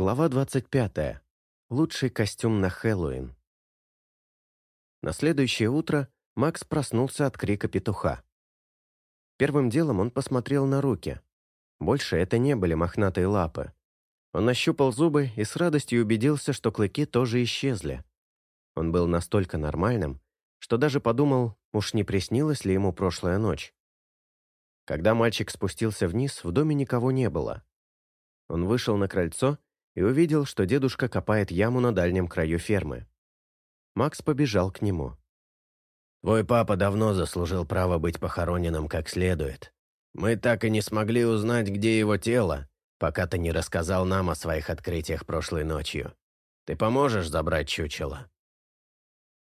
Глава 25. Лучший костюм на Хэллоуин. На следующее утро Макс проснулся от крика петуха. Первым делом он посмотрел на руки. Больше это не были мохнатые лапы. Он нащупал зубы и с радостью убедился, что клыки тоже исчезли. Он был настолько нормальным, что даже подумал, уж не приснилась ли ему прошлая ночь. Когда мальчик спустился вниз, в доме никого не было. Он вышел на крыльцо и увидел, что дедушка копает яму на дальнем краю фермы. Макс побежал к нему. «Твой папа давно заслужил право быть похороненным как следует. Мы так и не смогли узнать, где его тело, пока ты не рассказал нам о своих открытиях прошлой ночью. Ты поможешь забрать чучело?»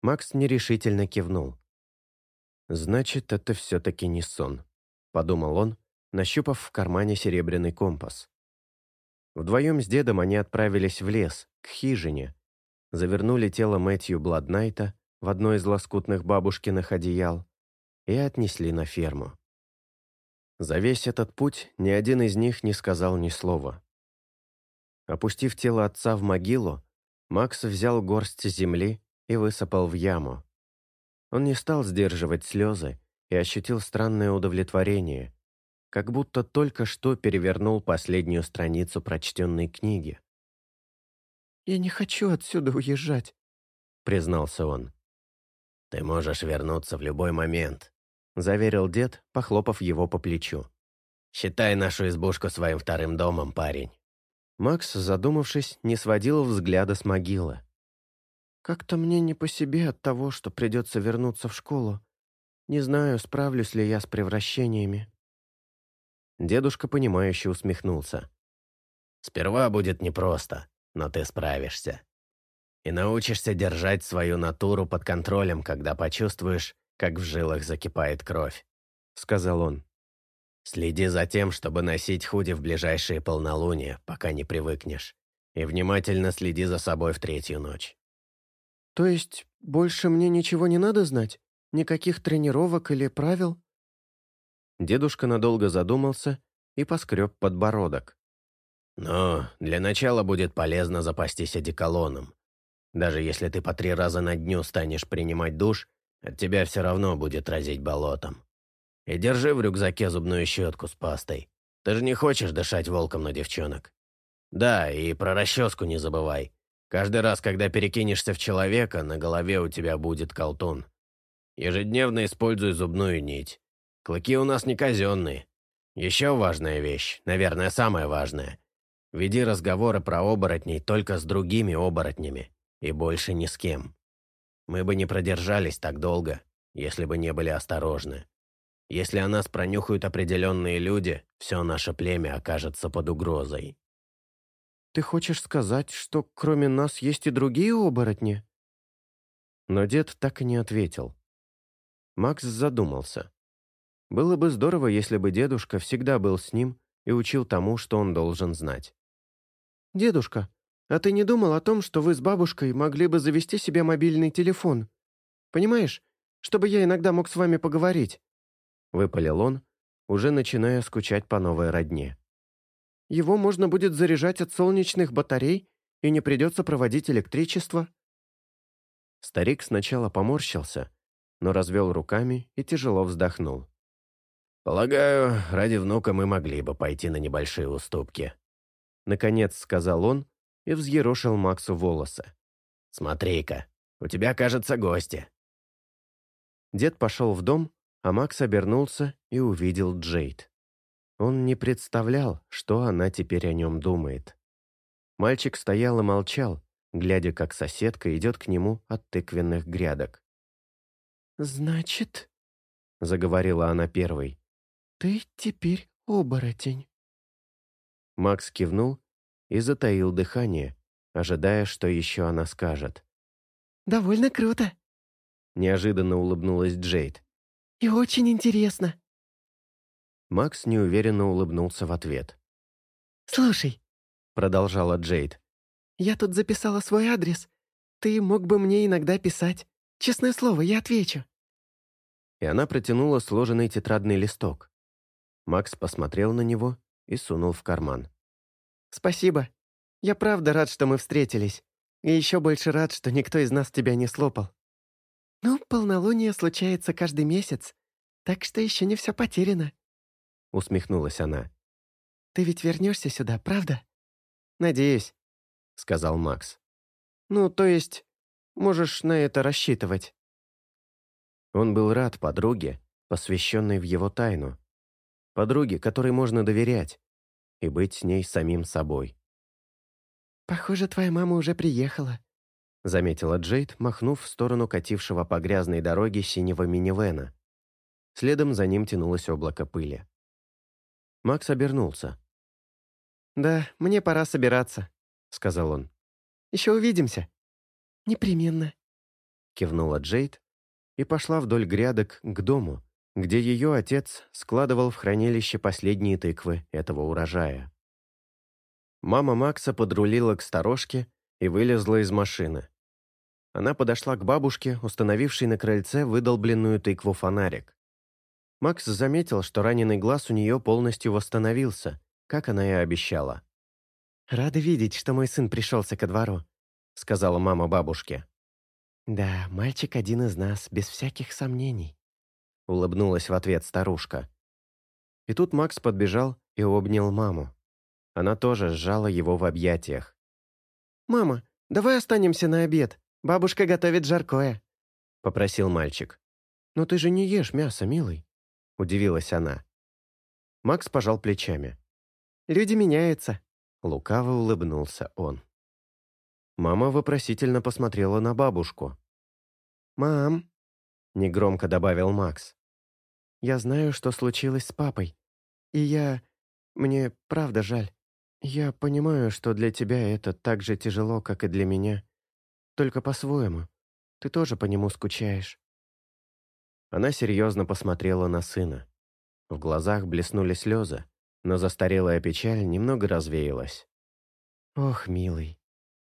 Макс нерешительно кивнул. «Значит, это все-таки не сон», — подумал он, нащупав в кармане серебряный компас. Вдвоем с дедом они отправились в лес, к хижине, завернули тело Мэтью Бладнайта в одно из лоскутных бабушкиных одеял и отнесли на ферму. За весь этот путь ни один из них не сказал ни слова. Опустив тело отца в могилу, Макс взял горсть земли и высыпал в яму. Он не стал сдерживать слезы и ощутил странное удовлетворение, как будто только что перевернул последнюю страницу прочтенной книги. «Я не хочу отсюда уезжать», — признался он. «Ты можешь вернуться в любой момент», — заверил дед, похлопав его по плечу. «Считай нашу избушку своим вторым домом, парень». Макс, задумавшись, не сводил взгляда с могилы. «Как-то мне не по себе от того, что придется вернуться в школу. Не знаю, справлюсь ли я с превращениями». Дедушка, понимающе усмехнулся. «Сперва будет непросто, но ты справишься. И научишься держать свою натуру под контролем, когда почувствуешь, как в жилах закипает кровь», — сказал он. «Следи за тем, чтобы носить худи в ближайшие полнолуния, пока не привыкнешь, и внимательно следи за собой в третью ночь». «То есть больше мне ничего не надо знать? Никаких тренировок или правил?» Дедушка надолго задумался и поскреб подбородок. «Но для начала будет полезно запастись одеколоном. Даже если ты по три раза на дню станешь принимать душ, от тебя все равно будет разить болотом. И держи в рюкзаке зубную щетку с пастой. Ты же не хочешь дышать волком на девчонок. Да, и про расческу не забывай. Каждый раз, когда перекинешься в человека, на голове у тебя будет колтун. Ежедневно используй зубную нить. Клыки у нас не казенные. Еще важная вещь, наверное, самая важная. Веди разговоры про оборотней только с другими оборотнями и больше ни с кем. Мы бы не продержались так долго, если бы не были осторожны. Если о нас пронюхают определенные люди, все наше племя окажется под угрозой. «Ты хочешь сказать, что кроме нас есть и другие оборотни?» Но дед так и не ответил. Макс задумался. Было бы здорово, если бы дедушка всегда был с ним и учил тому, что он должен знать. «Дедушка, а ты не думал о том, что вы с бабушкой могли бы завести себе мобильный телефон? Понимаешь, чтобы я иногда мог с вами поговорить?» Выпалил он, уже начиная скучать по новой родне. «Его можно будет заряжать от солнечных батарей, и не придется проводить электричество». Старик сначала поморщился, но развел руками и тяжело вздохнул. «Полагаю, ради внука мы могли бы пойти на небольшие уступки», — наконец сказал он и взъерошил Максу волосы. «Смотри-ка, у тебя, кажется, гости». Дед пошел в дом, а Макс обернулся и увидел Джейд. Он не представлял, что она теперь о нем думает. Мальчик стоял и молчал, глядя, как соседка идет к нему от тыквенных грядок. «Значит...» — заговорила она первой. «Ты теперь оборотень». Макс кивнул и затаил дыхание, ожидая, что еще она скажет. «Довольно круто», — неожиданно улыбнулась Джейд. «И очень интересно». Макс неуверенно улыбнулся в ответ. «Слушай», — продолжала Джейд, «я тут записала свой адрес. Ты мог бы мне иногда писать. Честное слово, я отвечу». И она протянула сложенный тетрадный листок. Макс посмотрел на него и сунул в карман. «Спасибо. Я правда рад, что мы встретились. И еще больше рад, что никто из нас тебя не слопал. Ну, полнолуние случается каждый месяц, так что еще не все потеряно. Усмехнулась она. Ты ведь вернешься сюда, правда? Надеюсь, сказал Макс. Ну, то есть, можешь на это рассчитывать. Он был рад подруге, посвященной в его тайну. Подруге, которой можно доверять, и быть с ней самим собой. «Похоже, твоя мама уже приехала», — заметила Джейд, махнув в сторону катившего по грязной дороге синего минивэна. Следом за ним тянулось облако пыли. Макс обернулся. «Да, мне пора собираться», — сказал он. «Еще увидимся». «Непременно», — кивнула Джейд и пошла вдоль грядок к дому, где ее отец складывал в хранилище последние тыквы этого урожая. Мама Макса подрулила к сторожке и вылезла из машины. Она подошла к бабушке, установившей на крыльце выдолбленную тыкву фонарик. Макс заметил, что раненый глаз у нее полностью восстановился, как она и обещала. «Рада видеть, что мой сын пришелся ко двору», — сказала мама бабушке. «Да, мальчик один из нас, без всяких сомнений», — улыбнулась в ответ старушка. И тут Макс подбежал и обнял маму. Она тоже сжала его в объятиях. «Мама, давай останемся на обед. Бабушка готовит жаркое», — попросил мальчик. «Но ты же не ешь мясо, милый», — удивилась она. Макс пожал плечами. «Люди меняются», — лукаво улыбнулся он. Мама вопросительно посмотрела на бабушку. «Мам», — негромко добавил Макс, — «я знаю, что случилось с папой, и я... Мне правда жаль. Я понимаю, что для тебя это так же тяжело, как и для меня. Только по-своему. Ты тоже по нему скучаешь». Она серьезно посмотрела на сына. В глазах блеснули слезы, но застарелая печаль немного развеялась. «Ох, милый,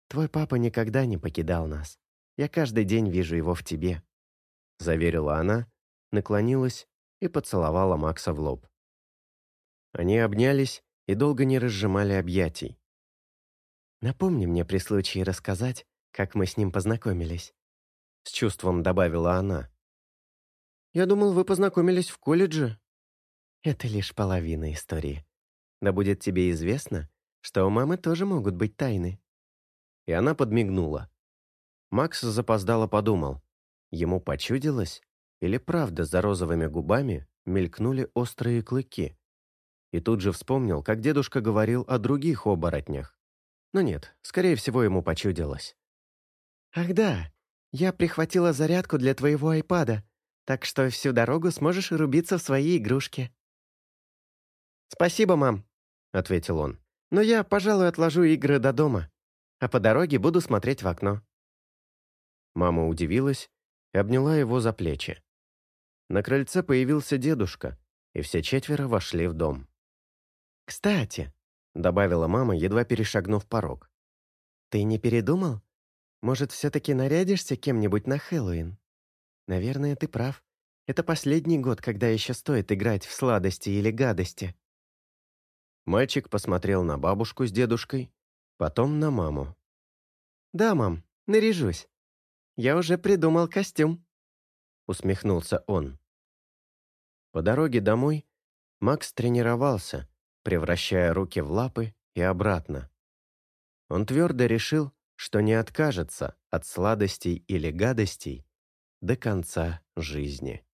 твой папа никогда не покидал нас. Я каждый день вижу его в тебе», — заверила она, наклонилась и поцеловала Макса в лоб. Они обнялись и долго не разжимали объятий. «Напомни мне при случае рассказать, как мы с ним познакомились», — с чувством добавила она. «Я думал, вы познакомились в колледже», это лишь половина истории. Да будет тебе известно, что у мамы тоже могут быть тайны». И она подмигнула. Макс запоздало подумал. Ему почудилось? Или правда за розовыми губами мелькнули острые клыки? И тут же вспомнил, как дедушка говорил о других оборотнях. Но нет, скорее всего, ему почудилось. «Ах да, я прихватила зарядку для твоего айпада, так что всю дорогу сможешь рубиться в свои игрушки», «Спасибо, мам», — ответил он. «Но я, пожалуй, отложу игры до дома, а по дороге буду смотреть в окно». Мама удивилась и обняла его за плечи. На крыльце появился дедушка, и все четверо вошли в дом. «Кстати», — добавила мама, едва перешагнув порог, «ты не передумал? Может, все-таки нарядишься кем-нибудь на Хэллоуин? Наверное, ты прав. Это последний год, когда еще стоит играть в сладости или гадости». Мальчик посмотрел на бабушку с дедушкой, потом на маму. «Да, мам, наряжусь. Я уже придумал костюм», — усмехнулся он. По дороге домой Макс тренировался, превращая руки в лапы и обратно. Он твердо решил, что не откажется от сладостей или гадостей до конца жизни.